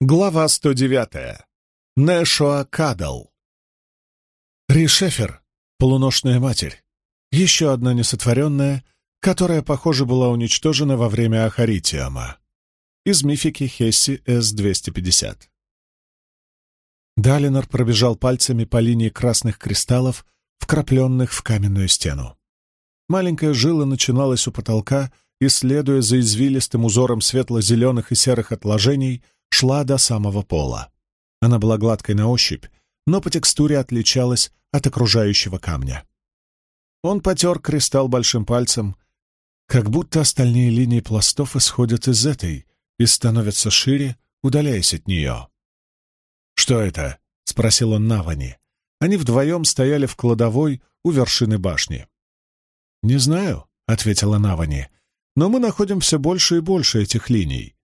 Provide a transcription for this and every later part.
Глава 109. Нэшоа Кадал. Ришефер, полуношная матерь, еще одна несотворенная, которая, похоже, была уничтожена во время Ахаритиама. Из мифики Хесси С-250. Далинор пробежал пальцами по линии красных кристаллов, вкрапленных в каменную стену. Маленькая жила начиналась у потолка и, следуя за извилистым узором светло-зеленых и серых отложений, шла до самого пола. Она была гладкой на ощупь, но по текстуре отличалась от окружающего камня. Он потер кристалл большим пальцем, как будто остальные линии пластов исходят из этой и становятся шире, удаляясь от нее. «Что это?» — спросил он Навани. Они вдвоем стояли в кладовой у вершины башни. «Не знаю», — ответила Навани, — «но мы находим все больше и больше этих линий.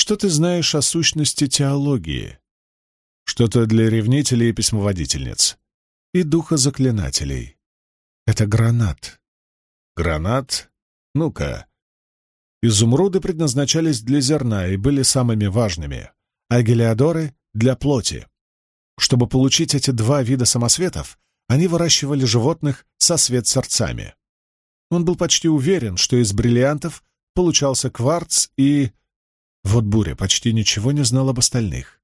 Что ты знаешь о сущности теологии? Что-то для ревнителей и письмоводительниц. И духа заклинателей. Это гранат. Гранат? Ну-ка. Изумруды предназначались для зерна и были самыми важными, а гелиодоры — для плоти. Чтобы получить эти два вида самосветов, они выращивали животных со свет-сердцами. Он был почти уверен, что из бриллиантов получался кварц и... Вот Буря почти ничего не знал об остальных.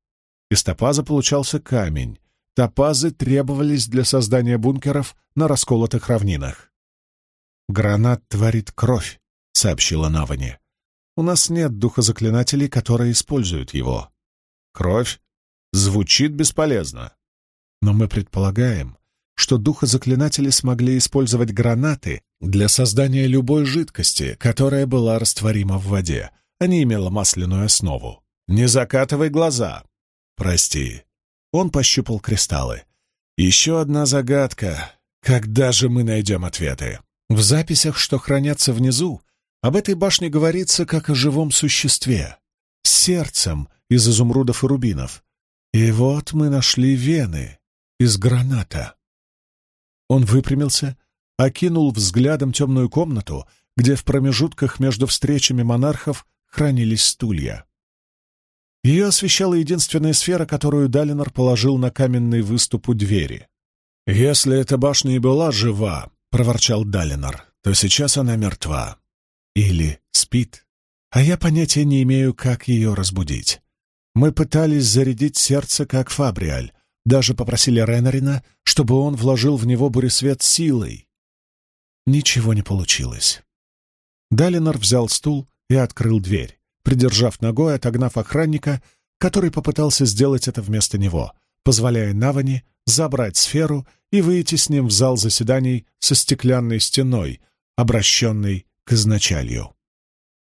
Из топаза получался камень. Топазы требовались для создания бункеров на расколотых равнинах. «Гранат творит кровь», — сообщила Навани. «У нас нет духозаклинателей, которые используют его. Кровь звучит бесполезно. Но мы предполагаем, что духозаклинатели смогли использовать гранаты для создания любой жидкости, которая была растворима в воде, а не имела масляную основу. «Не закатывай глаза!» «Прости». Он пощупал кристаллы. «Еще одна загадка. Когда же мы найдем ответы?» В записях, что хранятся внизу, об этой башне говорится как о живом существе, с сердцем из изумрудов и рубинов. И вот мы нашли вены из граната. Он выпрямился, окинул взглядом темную комнату, где в промежутках между встречами монархов хранились стулья. Ее освещала единственная сфера, которую Далинор положил на каменный выступ у двери. «Если эта башня и была жива», — проворчал Далинор, — «то сейчас она мертва. Или спит. А я понятия не имею, как ее разбудить. Мы пытались зарядить сердце, как Фабриаль, даже попросили Ренарина, чтобы он вложил в него буресвет силой. Ничего не получилось. Далинор взял стул и открыл дверь, придержав ногой, отогнав охранника, который попытался сделать это вместо него, позволяя Навани забрать сферу и выйти с ним в зал заседаний со стеклянной стеной, обращенной к изначалью.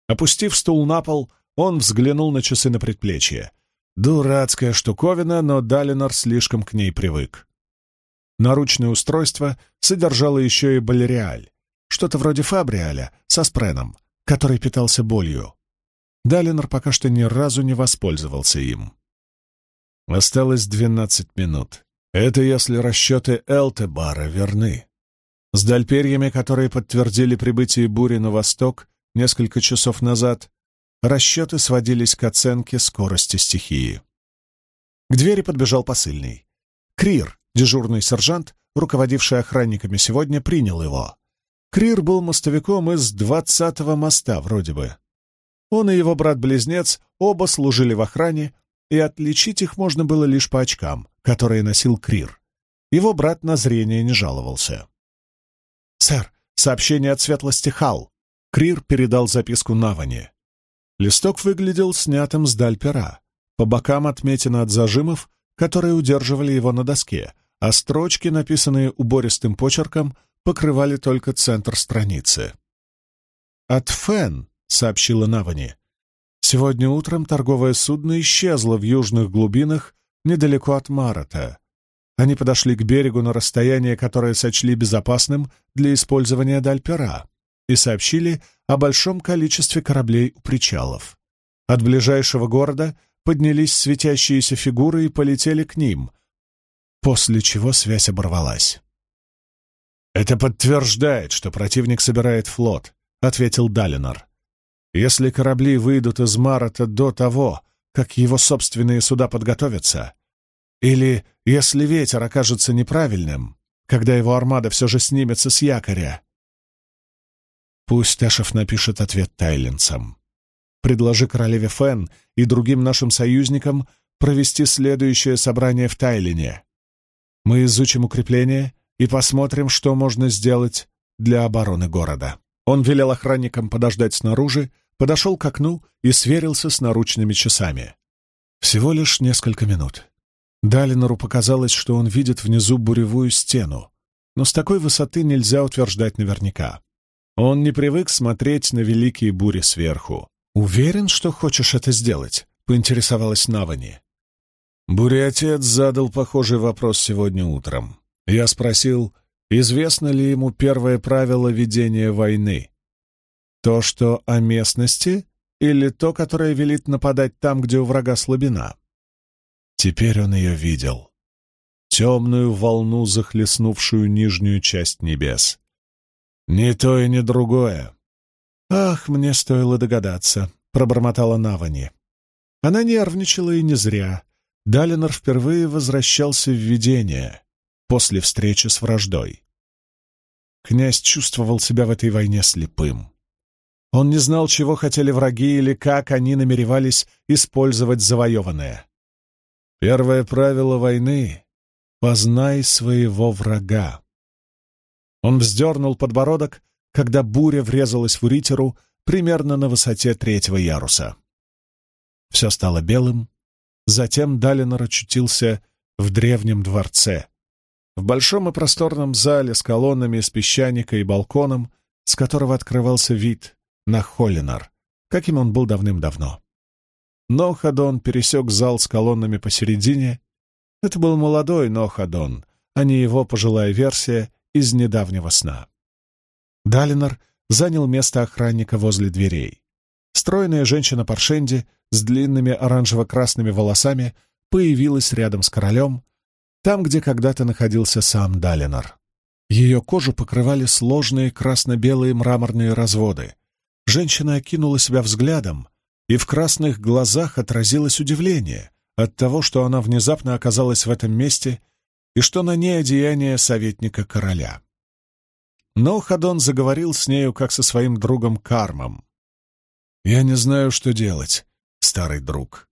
Опустив стул на пол, он взглянул на часы на предплечье — Дурацкая штуковина, но Далинор слишком к ней привык. Наручное устройство содержало еще и балериаль, что-то вроде фабриаля со спреном, который питался болью. Далинор пока что ни разу не воспользовался им. Осталось двенадцать минут. Это если расчеты Элтебара верны. С дальперьями, которые подтвердили прибытие бури на восток несколько часов назад, расчеты сводились к оценке скорости стихии. К двери подбежал посыльный. Крир, дежурный сержант, руководивший охранниками сегодня, принял его. Крир был мостовиком из двадцатого моста, вроде бы. Он и его брат-близнец оба служили в охране, и отличить их можно было лишь по очкам, которые носил Крир. Его брат на зрение не жаловался. «Сэр, сообщение от светлости Хал!» Крир передал записку Наване. Листок выглядел снятым с даль пера. По бокам отметины от зажимов, которые удерживали его на доске, а строчки, написанные убористым почерком, покрывали только центр страницы. «От Фен», — сообщила Навани. «Сегодня утром торговое судно исчезло в южных глубинах недалеко от Марата. Они подошли к берегу на расстояние, которое сочли безопасным для использования Дальпера и сообщили о большом количестве кораблей у причалов. От ближайшего города поднялись светящиеся фигуры и полетели к ним, после чего связь оборвалась. «Это подтверждает, что противник собирает флот», — ответил Далинор. «Если корабли выйдут из Марата до того, как его собственные суда подготовятся? Или, если ветер окажется неправильным, когда его армада все же снимется с якоря? Пусть Тэшев напишет ответ тайлинцам. Предложи королеве Фен и другим нашим союзникам провести следующее собрание в Тайлине. Мы изучим укрепление и посмотрим, что можно сделать для обороны города. Он велел охранникам подождать снаружи, подошел к окну и сверился с наручными часами. Всего лишь несколько минут. Далинору показалось, что он видит внизу буревую стену, но с такой высоты нельзя утверждать наверняка. Он не привык смотреть на великие бури сверху. «Уверен, что хочешь это сделать?» — поинтересовалась Навани. Буря-отец задал похожий вопрос сегодня утром. Я спросил, известно ли ему первое правило ведения войны. То, что о местности, или то, которое велит нападать там, где у врага слабина? Теперь он ее видел. Темную волну, захлестнувшую нижнюю часть небес. Ни то и ни другое. «Ах, мне стоило догадаться», — пробормотала Навани. Она нервничала и не зря. Далинор впервые возвращался в видение после встречи с враждой. Князь чувствовал себя в этой войне слепым. Он не знал, чего хотели враги или как они намеревались использовать завоеванное. Первое правило войны — познай своего врага. Он вздернул подбородок, когда буря врезалась в Уритеру примерно на высоте третьего яруса. Все стало белым, затем Далинор очутился в древнем дворце, в большом и просторном зале с колоннами из песчаника и балконом, с которого открывался вид на Холлинар, каким он был давным-давно. Нохадон пересек зал с колоннами посередине. Это был молодой Нохадон, а не его пожилая версия из недавнего сна. Далинор занял место охранника возле дверей. Стройная женщина Паршенди с длинными оранжево-красными волосами появилась рядом с королем, там, где когда-то находился сам Далинор. Ее кожу покрывали сложные красно-белые мраморные разводы. Женщина окинула себя взглядом, и в красных глазах отразилось удивление от того, что она внезапно оказалась в этом месте и что на ней одеяние советника короля. Но Хадон заговорил с нею, как со своим другом Кармом. «Я не знаю, что делать, старый друг.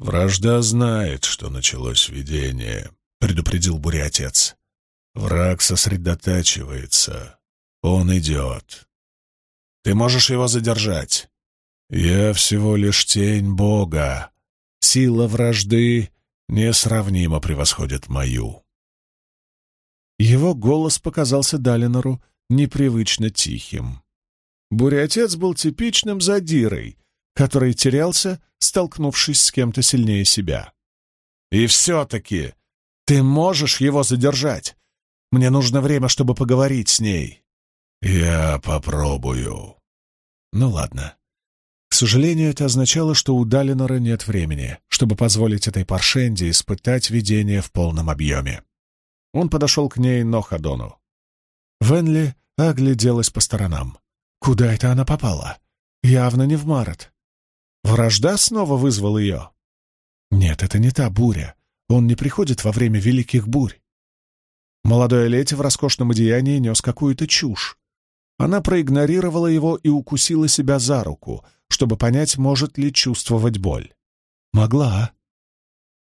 «Вражда знает, что началось видение», — предупредил буря-отец. «Враг сосредотачивается. Он идет. Ты можешь его задержать. Я всего лишь тень Бога. Сила вражды несравнимо превосходит мою». Его голос показался Далинору непривычно тихим. Буря-отец был типичным задирой, который терялся, столкнувшись с кем-то сильнее себя. «И все-таки ты можешь его задержать. Мне нужно время, чтобы поговорить с ней». «Я попробую». «Ну ладно». К сожалению, это означало, что у Далинора нет времени, чтобы позволить этой паршенде испытать видение в полном объеме. Он подошел к ней Нохадону. Венли огляделась по сторонам. Куда это она попала? Явно не в Марат. Вражда снова вызвал ее? Нет, это не та буря. Он не приходит во время великих бурь. Молодой Лети в роскошном одеянии нес какую-то чушь. Она проигнорировала его и укусила себя за руку, чтобы понять, может ли чувствовать боль. Могла.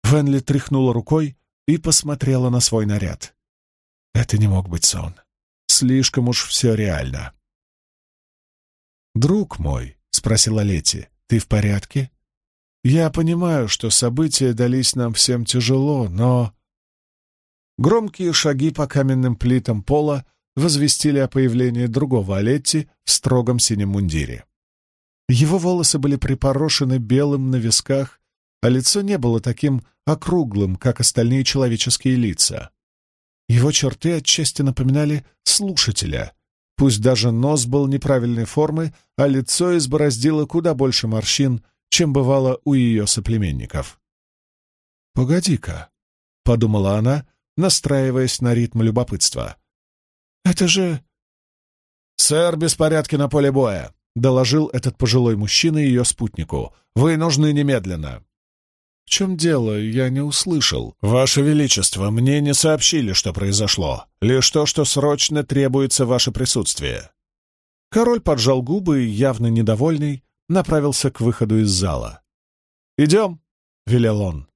Венли тряхнула рукой и посмотрела на свой наряд. Это не мог быть сон. Слишком уж все реально. «Друг мой», — спросила Лети, ты в порядке? Я понимаю, что события дались нам всем тяжело, но...» Громкие шаги по каменным плитам пола возвестили о появлении другого Олетти в строгом синем мундире. Его волосы были припорошены белым на висках, а лицо не было таким округлым, как остальные человеческие лица. Его черты отчасти напоминали слушателя, Пусть даже нос был неправильной формы, а лицо избороздило куда больше морщин, чем бывало у ее соплеменников. «Погоди-ка», — подумала она, настраиваясь на ритм любопытства. «Это же...» «Сэр, беспорядки на поле боя!» доложил этот пожилой мужчина ее спутнику. «Вы нужны немедленно». «В чем дело? Я не услышал». «Ваше Величество, мне не сообщили, что произошло. Лишь то, что срочно требуется ваше присутствие». Король поджал губы и, явно недовольный, направился к выходу из зала. «Идем», — велел он.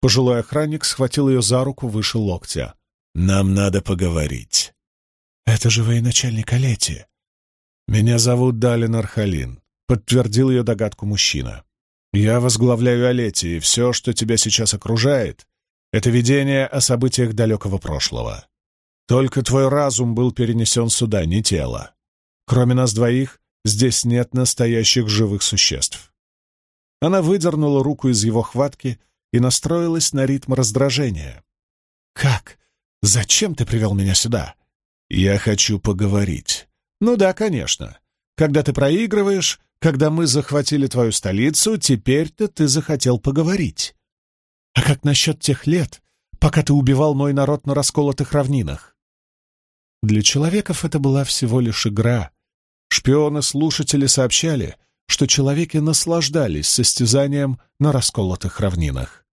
Пожилой охранник схватил ее за руку выше локтя. «Нам надо поговорить». «Это же военачальник Олети». «Меня зовут Далин Архалин», — подтвердил ее догадку мужчина. «Я возглавляю Олети, и все, что тебя сейчас окружает, — это видение о событиях далекого прошлого. Только твой разум был перенесен сюда, не тело. Кроме нас двоих, здесь нет настоящих живых существ». Она выдернула руку из его хватки и настроилась на ритм раздражения. «Как? Зачем ты привел меня сюда?» «Я хочу поговорить». «Ну да, конечно. Когда ты проигрываешь, когда мы захватили твою столицу, теперь-то ты захотел поговорить. А как насчет тех лет, пока ты убивал мой народ на расколотых равнинах?» Для человеков это была всего лишь игра. Шпионы-слушатели сообщали, что человеки наслаждались состязанием на расколотых равнинах.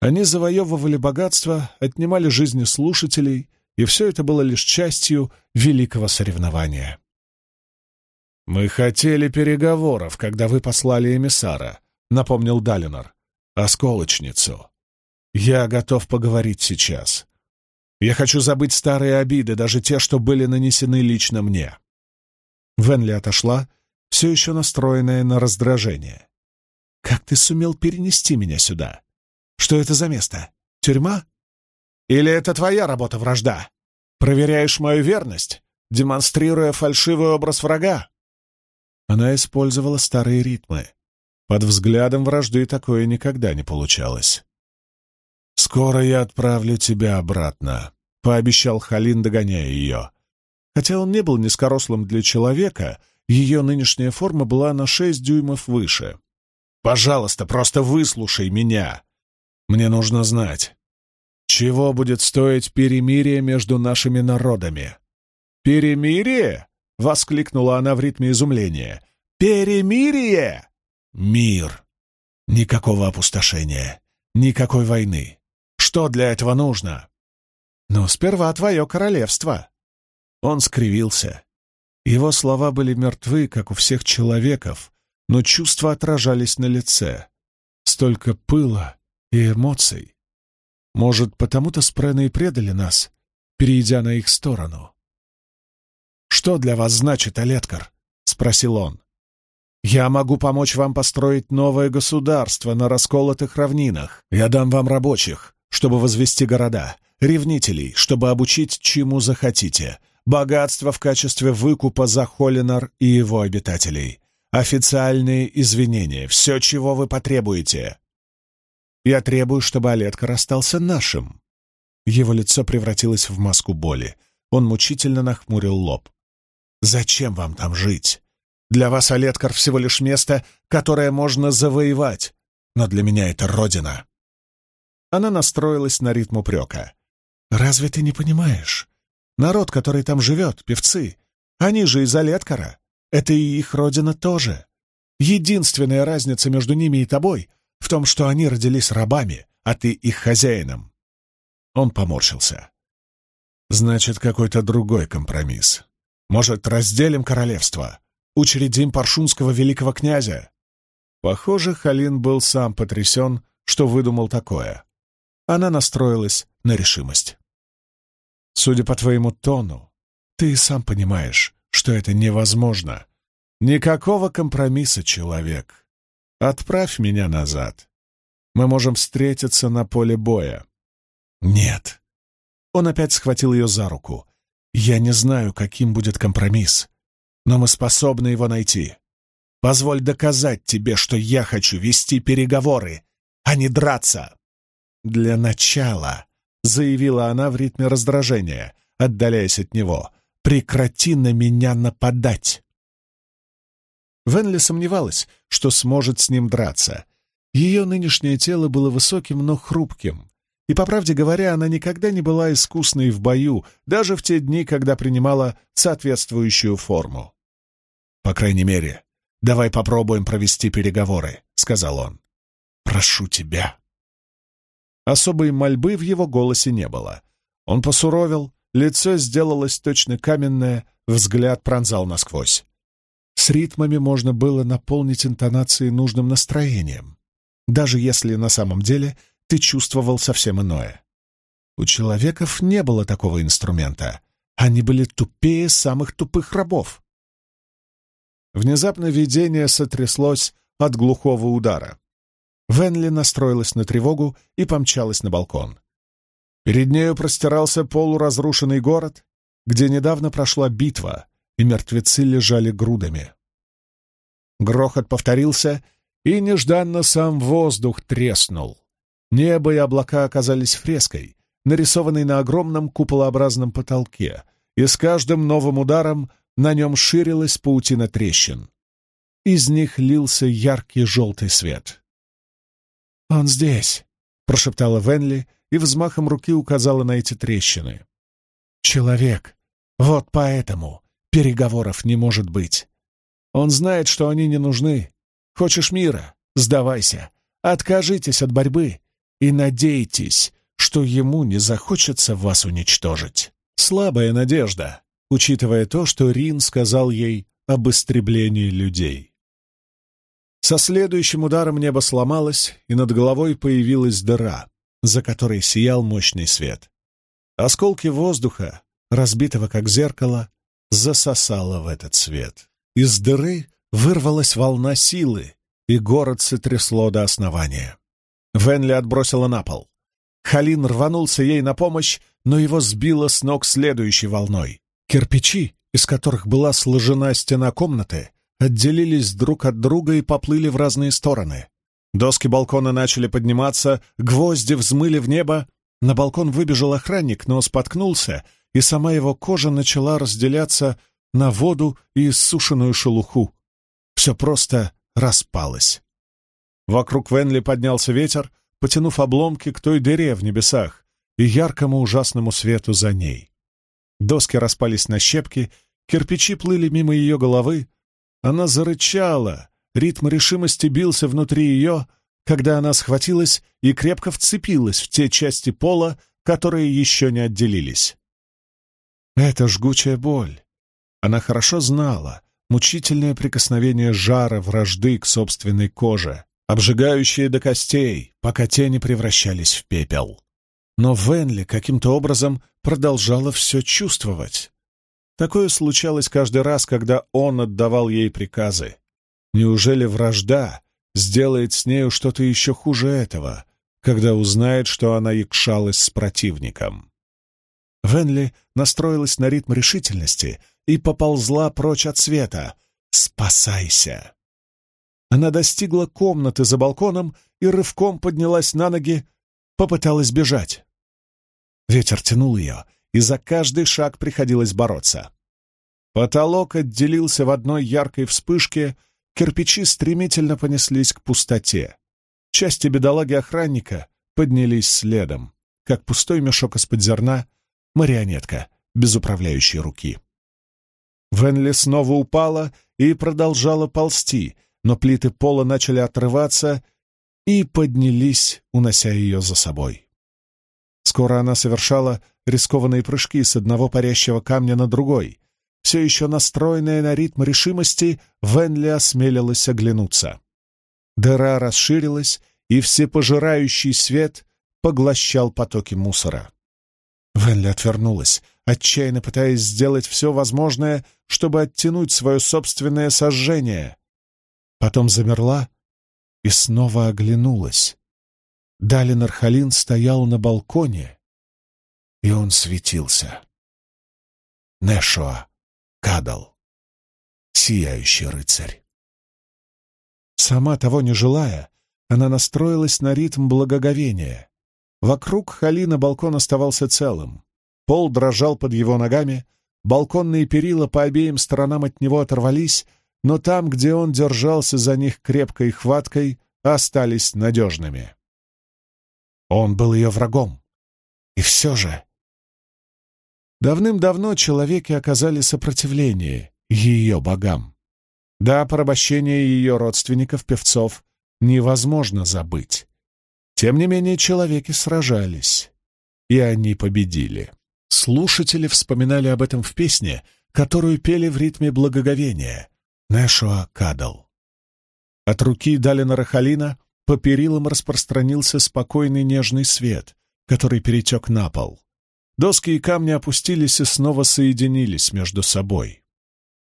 Они завоевывали богатство, отнимали жизни слушателей, и все это было лишь частью великого соревнования. «Мы хотели переговоров, когда вы послали эмиссара», — напомнил Далинор. «Осколочницу. Я готов поговорить сейчас. Я хочу забыть старые обиды, даже те, что были нанесены лично мне». Венли отошла, все еще настроенная на раздражение. «Как ты сумел перенести меня сюда? Что это за место? Тюрьма? Или это твоя работа вражда? Проверяешь мою верность, демонстрируя фальшивый образ врага?» Она использовала старые ритмы. Под взглядом вражды такое никогда не получалось. «Скоро я отправлю тебя обратно», — пообещал Халин, догоняя ее. Хотя он не был низкорослым для человека, — ее нынешняя форма была на шесть дюймов выше. «Пожалуйста, просто выслушай меня. Мне нужно знать, чего будет стоить перемирие между нашими народами?» «Перемирие?» — воскликнула она в ритме изумления. «Перемирие!» «Мир. Никакого опустошения. Никакой войны. Что для этого нужно?» «Но сперва твое королевство». Он скривился. Его слова были мертвы, как у всех человеков, но чувства отражались на лице. Столько пыла и эмоций. Может, потому-то спрены и предали нас, перейдя на их сторону. «Что для вас значит Олеткар?» — спросил он. «Я могу помочь вам построить новое государство на расколотых равнинах. Я дам вам рабочих, чтобы возвести города, ревнителей, чтобы обучить чему захотите, богатство в качестве выкупа за Холлинар и его обитателей, официальные извинения, все, чего вы потребуете. Я требую, чтобы Олеткар остался нашим. Его лицо превратилось в маску боли. Он мучительно нахмурил лоб. «Зачем вам там жить? Для вас Олеткар всего лишь место, которое можно завоевать, но для меня это родина». Она настроилась на ритм упрека. «Разве ты не понимаешь? Народ, который там живет, певцы, они же из Олеткара. Это и их родина тоже. Единственная разница между ними и тобой в том, что они родились рабами, а ты их хозяином. Он поморщился. Значит, какой-то другой компромисс. Может, разделим королевство? Учредим паршунского великого князя? Похоже, Халин был сам потрясен, что выдумал такое. Она настроилась на решимость. Судя по твоему тону, ты и сам понимаешь, что это невозможно. Никакого компромисса, человек. Отправь меня назад. Мы можем встретиться на поле боя. Нет. Он опять схватил ее за руку. Я не знаю, каким будет компромисс, но мы способны его найти. Позволь доказать тебе, что я хочу вести переговоры, а не драться. Для начала заявила она в ритме раздражения, отдаляясь от него. «Прекрати на меня нападать!» Венли сомневалась, что сможет с ним драться. Ее нынешнее тело было высоким, но хрупким. И, по правде говоря, она никогда не была искусной в бою, даже в те дни, когда принимала соответствующую форму. По крайней мере, давай попробуем провести переговоры», — сказал он. «Прошу тебя». Особой мольбы в его голосе не было. Он посуровил, лицо сделалось точно каменное, взгляд пронзал насквозь. С ритмами можно было наполнить интонации нужным настроением, даже если на самом деле ты чувствовал совсем иное. У человеков не было такого инструмента. Они были тупее самых тупых рабов. Внезапно видение сотряслось от глухого удара. Венли настроилась на тревогу и помчалась на балкон. Перед нею простирался полуразрушенный город, где недавно прошла битва, и мертвецы лежали грудами. Грохот повторился, и нежданно сам воздух треснул. Небо и облака оказались фреской, нарисованной на огромном куполообразном потолке, и с каждым новым ударом на нем ширилась паутина трещин. Из них лился яркий желтый свет. «Он здесь!» — прошептала Венли и взмахом руки указала на эти трещины. «Человек! Вот поэтому переговоров не может быть. Он знает, что они не нужны. Хочешь мира? Сдавайся. Откажитесь от борьбы и надейтесь, что ему не захочется вас уничтожить. Слабая надежда, учитывая то, что Рин сказал ей об истреблении людей. Со следующим ударом небо сломалось, и над головой появилась дыра, за которой сиял мощный свет. Осколки воздуха, разбитого как зеркало, засосало в этот свет. Из дыры вырвалась волна силы, и город сотрясло до основания. Венли отбросила на пол. Халин рванулся ей на помощь, но его сбило с ног следующей волной. Кирпичи, из которых была сложена стена комнаты, отделились друг от друга и поплыли в разные стороны. Доски балкона начали подниматься, гвозди взмыли в небо. На балкон выбежал охранник, но споткнулся, и сама его кожа начала разделяться на воду и иссушенную шелуху. Все просто распалось. Вокруг Венли поднялся ветер, потянув обломки к той дыре в небесах и яркому ужасному свету за ней. Доски распались на щепки, кирпичи плыли мимо ее головы. Она зарычала, ритм решимости бился внутри ее, когда она схватилась и крепко вцепилась в те части пола, которые еще не отделились. Это жгучая боль. Она хорошо знала мучительное прикосновение жара вражды к собственной коже, обжигающие до костей, пока те не превращались в пепел. Но Венли каким-то образом продолжала все чувствовать. Такое случалось каждый раз, когда он отдавал ей приказы. Неужели вражда сделает с нею что-то еще хуже этого, когда узнает, что она якшалась с противником? Венли настроилась на ритм решительности и поползла прочь от света. «Спасайся!» Она достигла комнаты за балконом и рывком поднялась на ноги, попыталась бежать. Ветер тянул ее, и за каждый шаг приходилось бороться. Потолок отделился в одной яркой вспышке, кирпичи стремительно понеслись к пустоте. Части бедолаги-охранника поднялись следом, как пустой мешок из-под зерна, марионетка без управляющей руки. Венли снова упала и продолжала ползти, но плиты пола начали отрываться и поднялись, унося ее за собой. Скоро она совершала рискованные прыжки с одного парящего камня на другой. Все еще настроенная на ритм решимости, Венли осмелилась оглянуться. Дыра расширилась, и всепожирающий свет поглощал потоки мусора. Венли отвернулась, отчаянно пытаясь сделать все возможное, чтобы оттянуть свое собственное сожжение. Потом замерла и снова оглянулась. Далин Архалин стоял на балконе, и он светился. Нешоа Кадал, сияющий рыцарь. Сама того не желая, она настроилась на ритм благоговения. Вокруг Халина балкон оставался целым. Пол дрожал под его ногами, балконные перила по обеим сторонам от него оторвались, но там, где он держался за них крепкой хваткой, остались надежными. Он был ее врагом. И все же... Давным-давно человеки оказали сопротивление ее богам. Да, порабощение ее родственников, певцов, невозможно забыть. Тем не менее, человеки сражались, и они победили. Слушатели вспоминали об этом в песне, которую пели в ритме благоговения «Нэшуа Кадал». От руки Далина Рахалина по перилам распространился спокойный нежный свет, который перетек на пол. Доски и камни опустились и снова соединились между собой.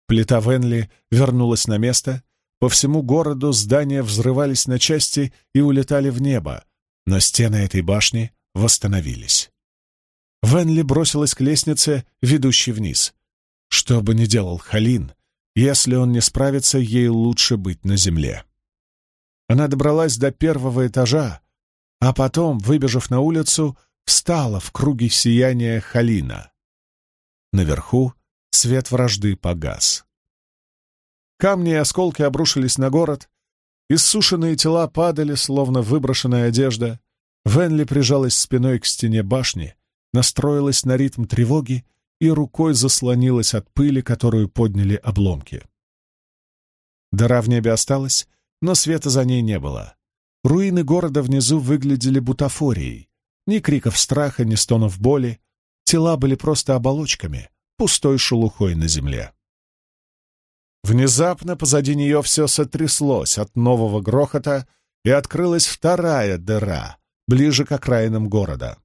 Плита Венли вернулась на место, по всему городу здания взрывались на части и улетали в небо, но стены этой башни восстановились. Венли бросилась к лестнице, ведущей вниз. Что бы ни делал Халин, если он не справится, ей лучше быть на земле. Она добралась до первого этажа, а потом, выбежав на улицу, встала в круге сияния Халина. Наверху свет вражды погас. Камни и осколки обрушились на город, иссушенные тела падали, словно выброшенная одежда. Венли прижалась спиной к стене башни, настроилась на ритм тревоги и рукой заслонилась от пыли, которую подняли обломки. Дыра в небе осталась, но света за ней не было. Руины города внизу выглядели бутафорией. Ни криков страха, ни стонов боли. Тела были просто оболочками, пустой шелухой на земле. Внезапно позади нее все сотряслось от нового грохота, и открылась вторая дыра, ближе к окраинам города.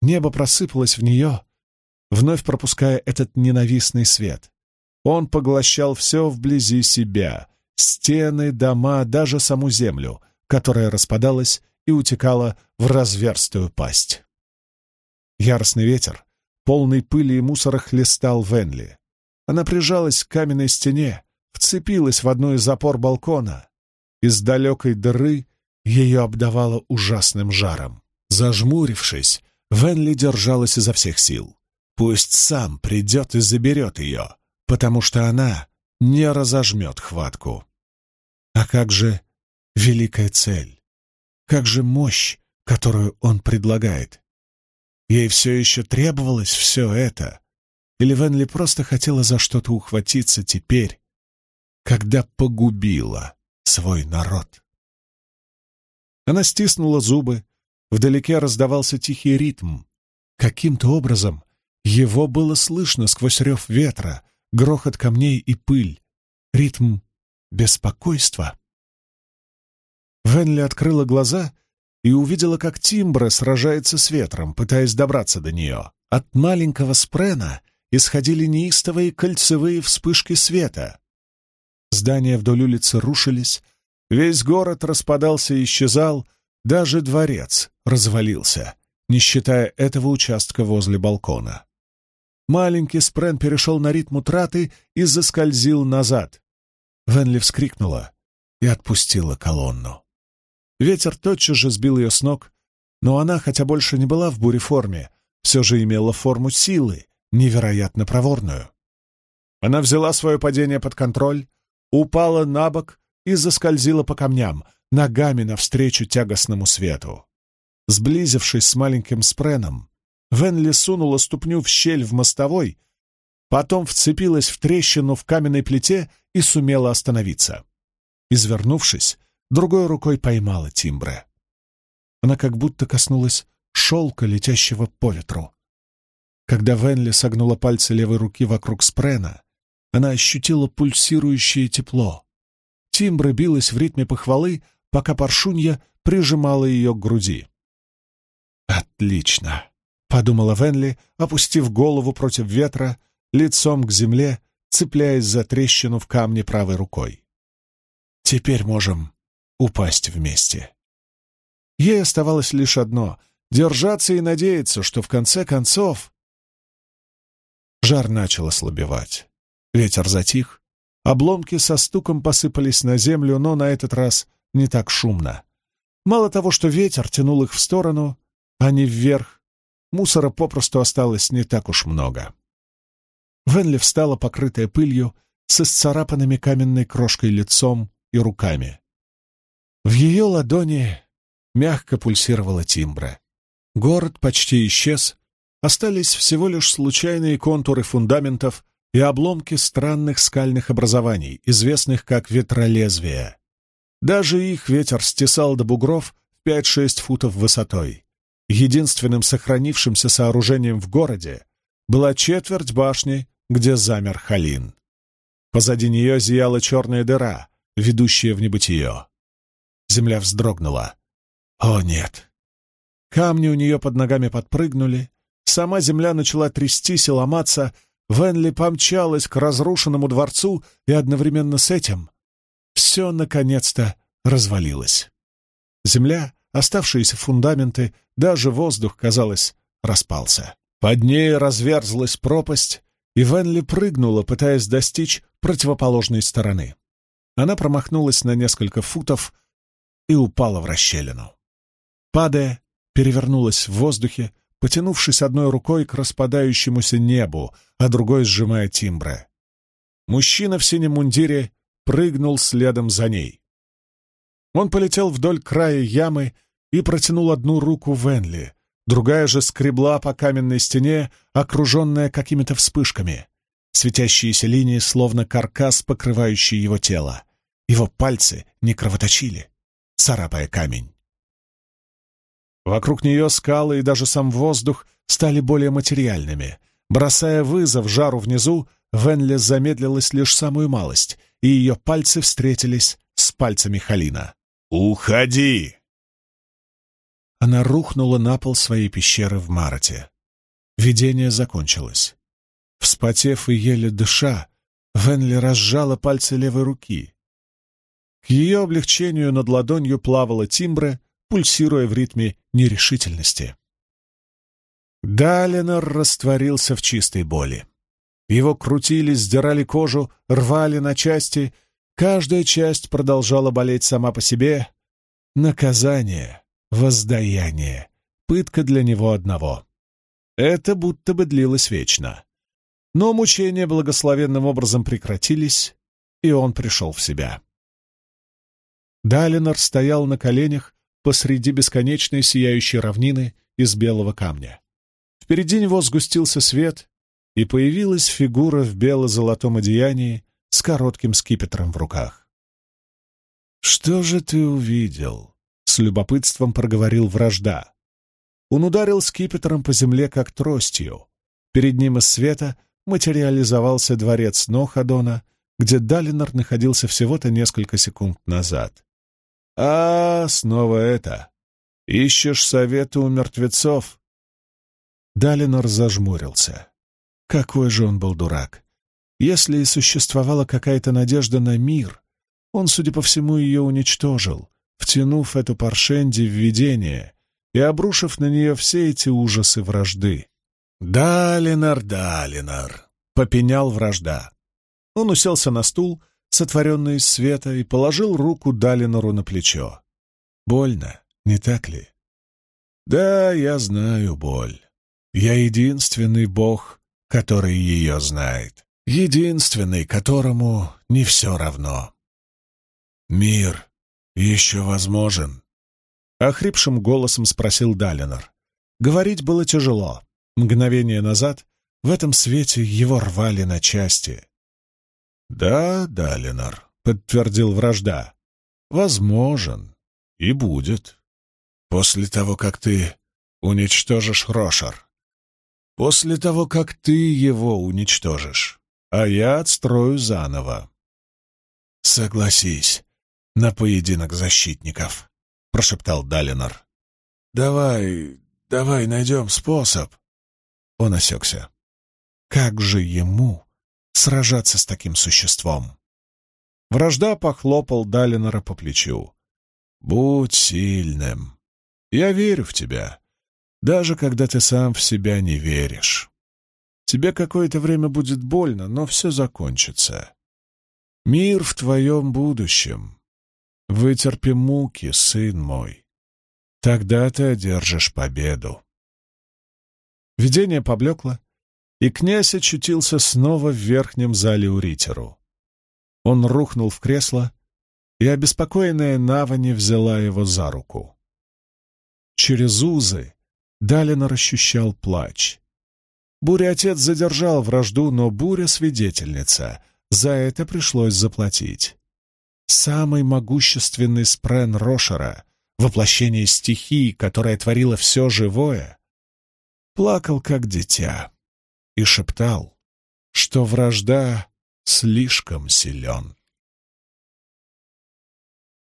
Небо просыпалось в нее, вновь пропуская этот ненавистный свет. Он поглощал все вблизи себя — стены, дома, даже саму землю, которая распадалась и утекала в разверстую пасть. Яростный ветер, полный пыли и мусора, хлестал Венли. Она прижалась к каменной стене, вцепилась в одну из опор балкона. Из далекой дыры ее обдавало ужасным жаром. Зажмурившись, Венли держалась изо всех сил. Пусть сам придет и заберет ее, потому что она не разожмет хватку. А как же великая цель? Как же мощь, которую он предлагает? Ей все еще требовалось все это. Или Венли просто хотела за что-то ухватиться теперь, когда погубила свой народ? Она стиснула зубы, Вдалеке раздавался тихий ритм. Каким-то образом его было слышно сквозь рев ветра, грохот камней и пыль. Ритм беспокойства. Венли открыла глаза и увидела, как Тимбра сражается с ветром, пытаясь добраться до нее. От маленького спрена исходили неистовые кольцевые вспышки света. Здания вдоль улицы рушились, весь город распадался и исчезал, даже дворец развалился, не считая этого участка возле балкона. Маленький спрен перешел на ритм утраты и заскользил назад. Венли вскрикнула и отпустила колонну. Ветер тотчас же сбил ее с ног, но она, хотя больше не была в буреформе, все же имела форму силы, невероятно проворную. Она взяла свое падение под контроль, упала на бок и заскользила по камням, ногами навстречу тягостному свету. Сблизившись с маленьким спреном, Венли сунула ступню в щель в мостовой, потом вцепилась в трещину в каменной плите и сумела остановиться. Извернувшись, другой рукой поймала Тимбре. Она как будто коснулась шелка, летящего по ветру. Когда Венли согнула пальцы левой руки вокруг спрена, она ощутила пульсирующее тепло. Тимбра билась в ритме похвалы, пока паршунья прижимала ее к груди. «Отлично!» — подумала Венли, опустив голову против ветра, лицом к земле, цепляясь за трещину в камне правой рукой. «Теперь можем упасть вместе». Ей оставалось лишь одно — держаться и надеяться, что в конце концов... Жар начал ослабевать. Ветер затих, обломки со стуком посыпались на землю, но на этот раз не так шумно. Мало того, что ветер тянул их в сторону, а не вверх, мусора попросту осталось не так уж много. Венли встала, покрытая пылью, с исцарапанными каменной крошкой лицом и руками. В ее ладони мягко пульсировала тимбра. Город почти исчез, остались всего лишь случайные контуры фундаментов и обломки странных скальных образований, известных как ветролезвия. Даже их ветер стесал до бугров в 5-6 футов высотой. Единственным сохранившимся сооружением в городе была четверть башни, где замер Халин. Позади нее зияла черная дыра, ведущая в небытие. Земля вздрогнула. О, нет! Камни у нее под ногами подпрыгнули, сама земля начала трястись и ломаться, Венли помчалась к разрушенному дворцу, и одновременно с этим все наконец-то развалилось. Земля, оставшиеся фундаменты, даже воздух, казалось, распался. Под ней разверзлась пропасть, и Венли прыгнула, пытаясь достичь противоположной стороны. Она промахнулась на несколько футов и упала в расщелину. Падая, перевернулась в воздухе, потянувшись одной рукой к распадающемуся небу, а другой сжимая тимбры. Мужчина в синем мундире прыгнул следом за ней. Он полетел вдоль края ямы и протянул одну руку Венли, другая же скребла по каменной стене, окруженная какими-то вспышками. Светящиеся линии, словно каркас, покрывающий его тело. Его пальцы не кровоточили, царапая камень. Вокруг нее скалы и даже сам воздух стали более материальными. Бросая вызов жару внизу, Венли замедлилась лишь самую малость, и ее пальцы встретились с пальцами Халина. «Уходи!» Она рухнула на пол своей пещеры в Марате. Видение закончилось. Вспотев и еле дыша, Венли разжала пальцы левой руки. К ее облегчению над ладонью плавала тимбре, пульсируя в ритме нерешительности. Далинор растворился в чистой боли. Его крутили, сдирали кожу, рвали на части. Каждая часть продолжала болеть сама по себе. Наказание, воздаяние, пытка для него одного. Это будто бы длилось вечно. Но мучения благословенным образом прекратились, и он пришел в себя. Далинор стоял на коленях посреди бесконечной сияющей равнины из белого камня. Впереди него сгустился свет, и появилась фигура в бело-золотом одеянии с коротким скипетром в руках. «Что же ты увидел?» — с любопытством проговорил вражда. Он ударил скипетром по земле, как тростью. Перед ним из света материализовался дворец Нохадона, где Далинор находился всего-то несколько секунд назад. «А, снова это! Ищешь совета у мертвецов?» Далинор зажмурился. Какой же он был дурак! Если и существовала какая-то надежда на мир, он, судя по всему, ее уничтожил, втянув эту паршенди в видение и обрушив на нее все эти ужасы вражды. «Далинор, Далинор!» — попенял вражда. Он уселся на стул, сотворенный из света, и положил руку Далинору на плечо. «Больно, не так ли?» «Да, я знаю боль. Я единственный бог, который ее знает, единственный, которому не все равно. Мир еще возможен?» Охрипшим голосом спросил Далинор. Говорить было тяжело. Мгновение назад в этом свете его рвали на части. «Да, Далинор», — подтвердил вражда, — «возможен и будет. После того, как ты уничтожишь Рошар. После того, как ты его уничтожишь, а я отстрою заново. Согласись на поединок защитников», — прошептал Далинор. «Давай, давай найдем способ». Он осекся. Как же ему сражаться с таким существом. Вражда похлопал Далинора по плечу. «Будь сильным. Я верю в тебя, даже когда ты сам в себя не веришь. Тебе какое-то время будет больно, но все закончится. Мир в твоем будущем. Вытерпи муки, сын мой. Тогда ты одержишь победу». Видение поблекло, и князь очутился снова в верхнем зале у Ритеру. Он рухнул в кресло, и обеспокоенная Навани взяла его за руку. Через узы Далинор ощущал плач. Буря-отец задержал вражду, но буря — свидетельница. За это пришлось заплатить. Самый могущественный спрен Рошера, воплощение стихии, которое творило все живое, плакал как дитя и шептал, что вражда слишком силен.